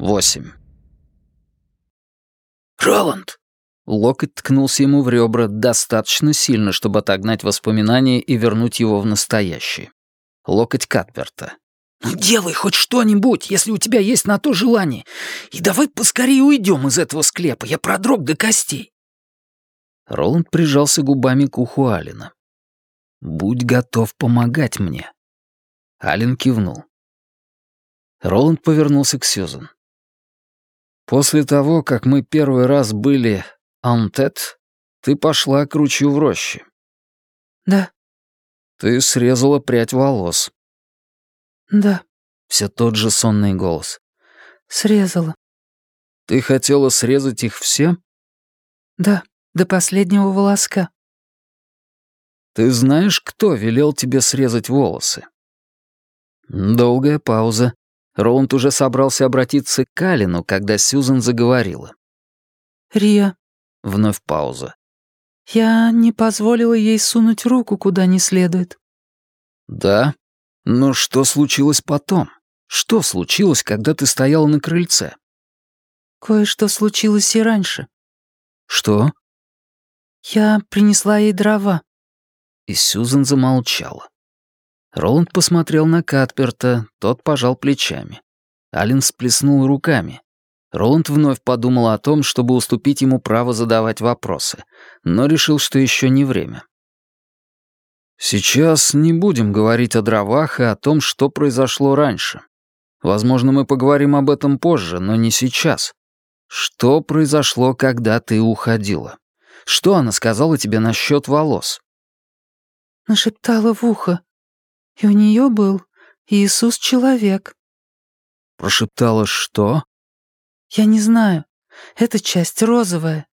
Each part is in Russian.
Восемь. «Роланд!» Локоть ткнулся ему в ребра достаточно сильно, чтобы отогнать воспоминания и вернуть его в настоящее. Локоть Катперта. «Ну делай хоть что-нибудь, если у тебя есть на то желание. И давай поскорее уйдем из этого склепа, я продрог до костей». Роланд прижался губами к уху Алина. «Будь готов помогать мне». Ален кивнул. Роланд повернулся к Сьюзан. «После того, как мы первый раз были Антет, ты пошла к ручью в роще». «Да». «Ты срезала прядь волос». «Да». Все тот же сонный голос. «Срезала». «Ты хотела срезать их все?» «Да, до последнего волоска». «Ты знаешь, кто велел тебе срезать волосы?» Долгая пауза. Роланд уже собрался обратиться к Калину, когда Сьюзан заговорила. «Рия». Вновь пауза. «Я не позволила ей сунуть руку куда не следует». «Да? Но что случилось потом? Что случилось, когда ты стояла на крыльце?» «Кое-что случилось и раньше». «Что?» «Я принесла ей дрова». И Сьюзан замолчала. Роланд посмотрел на Катперта, тот пожал плечами. Ален сплеснул руками. Роланд вновь подумал о том, чтобы уступить ему право задавать вопросы, но решил, что еще не время. «Сейчас не будем говорить о дровах и о том, что произошло раньше. Возможно, мы поговорим об этом позже, но не сейчас. Что произошло, когда ты уходила? Что она сказала тебе насчет волос?» Нашептала в ухо, и у нее был Иисус человек. Прошептала что? Я не знаю. Эта часть розовая.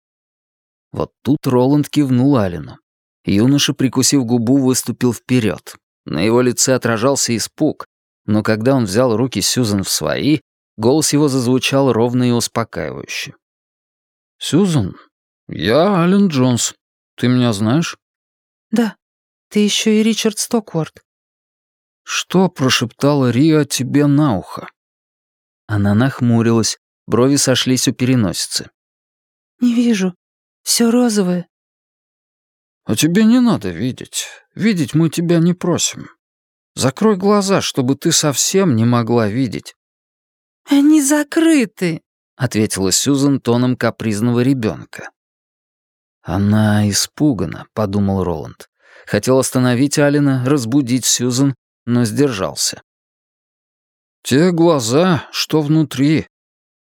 Вот тут Роланд кивнул Алину. Юноша, прикусив губу, выступил вперед. На его лице отражался испуг, но когда он взял руки Сьюзан в свои, голос его зазвучал ровно и успокаивающе. «Сьюзан, я Ален Джонс. Ты меня знаешь?» «Да. Ты еще и Ричард Стокворд». «Что прошептала Риа тебе на ухо?» Она нахмурилась, брови сошлись у переносицы. «Не вижу. Все розовое». «А тебе не надо видеть. Видеть мы тебя не просим. Закрой глаза, чтобы ты совсем не могла видеть». «Они закрыты», — ответила Сьюзан тоном капризного ребенка. «Она испугана», — подумал Роланд. Хотел остановить Алина, разбудить Сьюзан, но сдержался. «Те глаза, что внутри,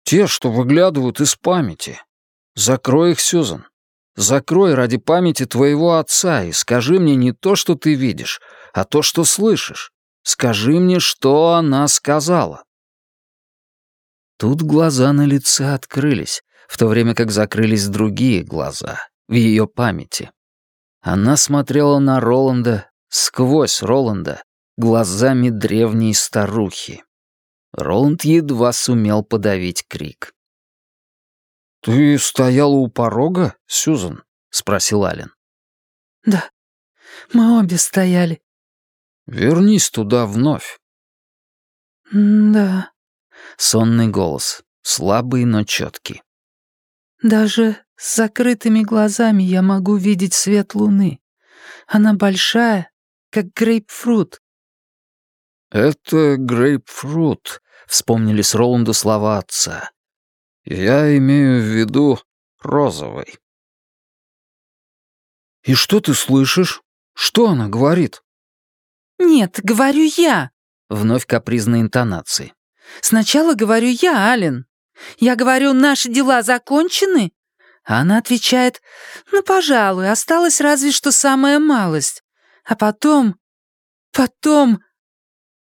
те, что выглядывают из памяти. Закрой их, Сюзан. Закрой ради памяти твоего отца и скажи мне не то, что ты видишь, а то, что слышишь. Скажи мне, что она сказала». Тут глаза на лице открылись, в то время как закрылись другие глаза в ее памяти. Она смотрела на Роланда, сквозь Роланда, глазами древней старухи. Роланд едва сумел подавить крик. «Ты стояла у порога, Сюзан?» — спросил Ален. «Да, мы обе стояли». «Вернись туда вновь». «Да». Сонный голос, слабый, но четкий. «Даже с закрытыми глазами я могу видеть свет луны. Она большая, как грейпфрут, «Это грейпфрут», — вспомнили с Роланду слова отца. «Я имею в виду розовый». «И что ты слышишь? Что она говорит?» «Нет, говорю я», — вновь капризные интонации. «Сначала говорю я, Ален. Я говорю, наши дела закончены?» А она отвечает, «Ну, пожалуй, осталась разве что самая малость. А потом... потом...»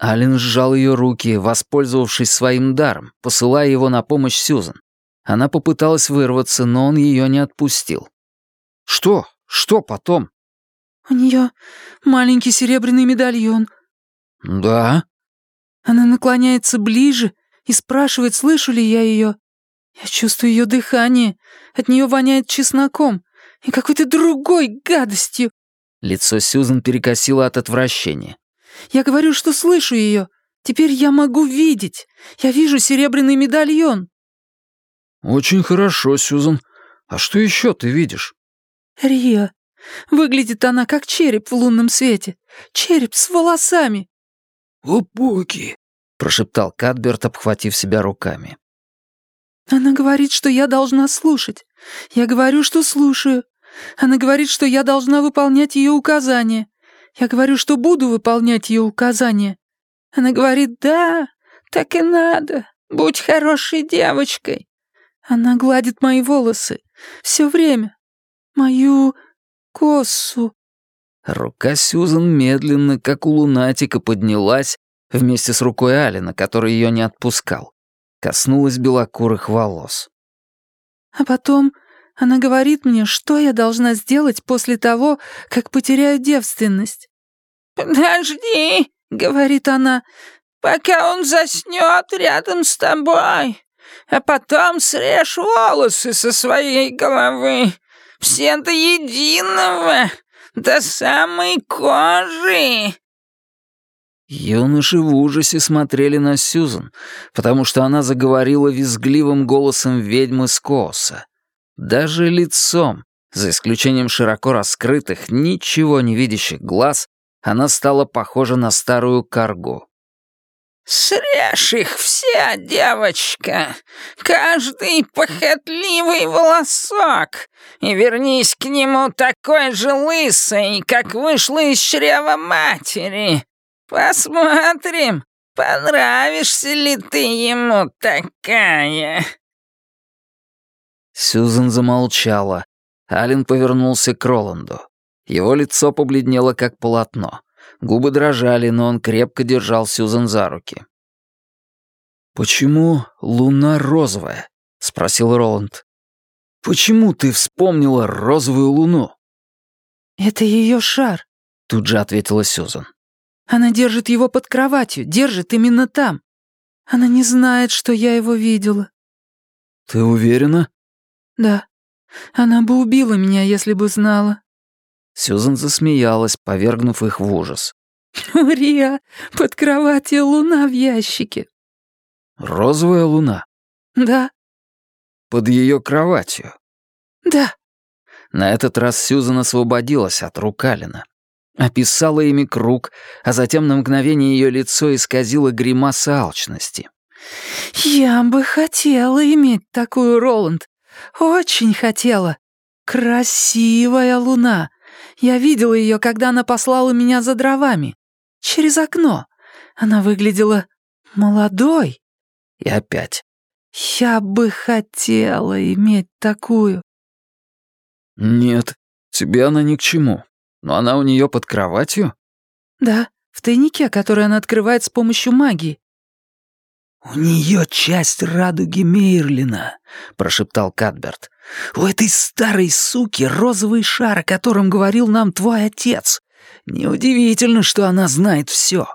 Ален сжал ее руки, воспользовавшись своим даром, посылая его на помощь Сьюзан. Она попыталась вырваться, но он ее не отпустил. «Что? Что потом?» «У нее маленький серебряный медальон». «Да?» Она наклоняется ближе и спрашивает, слышу ли я ее. Я чувствую ее дыхание, от нее воняет чесноком и какой-то другой гадостью. Лицо Сьюзан перекосило от отвращения. Я говорю, что слышу ее. Теперь я могу видеть. Я вижу серебряный медальон». «Очень хорошо, Сьюзан. А что еще ты видишь?» «Риа. Выглядит она как череп в лунном свете. Череп с волосами». «О, боги!» — прошептал Кадберт, обхватив себя руками. «Она говорит, что я должна слушать. Я говорю, что слушаю. Она говорит, что я должна выполнять ее указания. Я говорю, что буду выполнять ее указания. Она говорит, да, так и надо. Будь хорошей девочкой. Она гладит мои волосы. Все время. Мою косу. Рука Сьюзан медленно, как у лунатика, поднялась вместе с рукой Алина, который ее не отпускал. Коснулась белокурых волос. А потом она говорит мне, что я должна сделать после того, как потеряю девственность. «Подожди», — говорит она, — «пока он заснет рядом с тобой, а потом срежь волосы со своей головы, все до единого, до самой кожи». Юноши в ужасе смотрели на Сьюзан, потому что она заговорила визгливым голосом ведьмы Скоуса. Даже лицом, за исключением широко раскрытых, ничего не видящих глаз, она стала похожа на старую каргу. «Срежь их все, девочка, каждый похотливый волосок, и вернись к нему такой же лысой, как вышла из чрева матери. Посмотрим, понравишься ли ты ему такая». Сьюзен замолчала. Ален повернулся к Роланду. Его лицо побледнело, как полотно. Губы дрожали, но он крепко держал Сьюзен за руки. «Почему луна розовая?» — спросил Роланд. «Почему ты вспомнила розовую луну?» «Это ее шар», — тут же ответила Сьюзан. «Она держит его под кроватью, держит именно там. Она не знает, что я его видела». «Ты уверена?» «Да. Она бы убила меня, если бы знала». Сьюзан засмеялась, повергнув их в ужас. «Риа, под кроватью луна в ящике». «Розовая луна?» «Да». «Под ее кроватью?» «Да». На этот раз Сьюзан освободилась от рук Алина. Описала ими круг, а затем на мгновение ее лицо исказило гримаса алчности. «Я бы хотела иметь такую, Роланд. Очень хотела. Красивая луна. Я видела ее, когда она послала меня за дровами. Через окно. Она выглядела молодой. И опять. Я бы хотела иметь такую. Нет, тебе она ни к чему. Но она у нее под кроватью? Да, в тайнике, который она открывает с помощью магии. «У нее часть радуги Мейрлина», — прошептал Кадберт. «У этой старой суки розовый шар, о котором говорил нам твой отец. Неудивительно, что она знает все».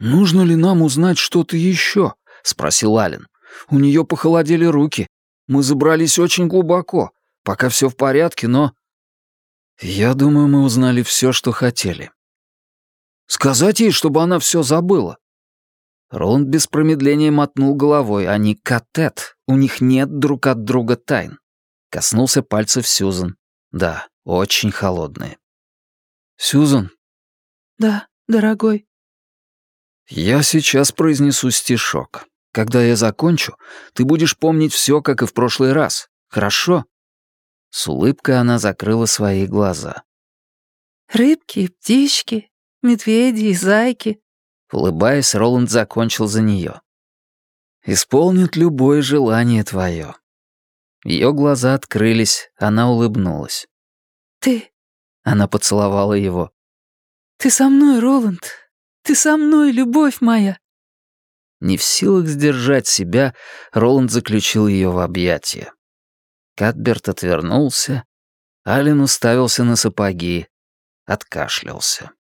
«Нужно ли нам узнать что-то еще?» — спросил Ален. «У нее похолодели руки. Мы забрались очень глубоко. Пока все в порядке, но...» «Я думаю, мы узнали все, что хотели». «Сказать ей, чтобы она все забыла?» Роланд без промедления мотнул головой. Они катет, у них нет друг от друга тайн. Коснулся пальцев Сьюзан. Да, очень холодные. «Сьюзан?» «Да, дорогой». «Я сейчас произнесу стишок. Когда я закончу, ты будешь помнить все, как и в прошлый раз. Хорошо?» С улыбкой она закрыла свои глаза. «Рыбки, птички, медведи и зайки», Улыбаясь, Роланд закончил за нее. «Исполнит любое желание твое». Ее глаза открылись, она улыбнулась. «Ты...» — она поцеловала его. «Ты со мной, Роланд. Ты со мной, любовь моя». Не в силах сдержать себя, Роланд заключил ее в объятия. Катберт отвернулся, Ален уставился на сапоги, откашлялся.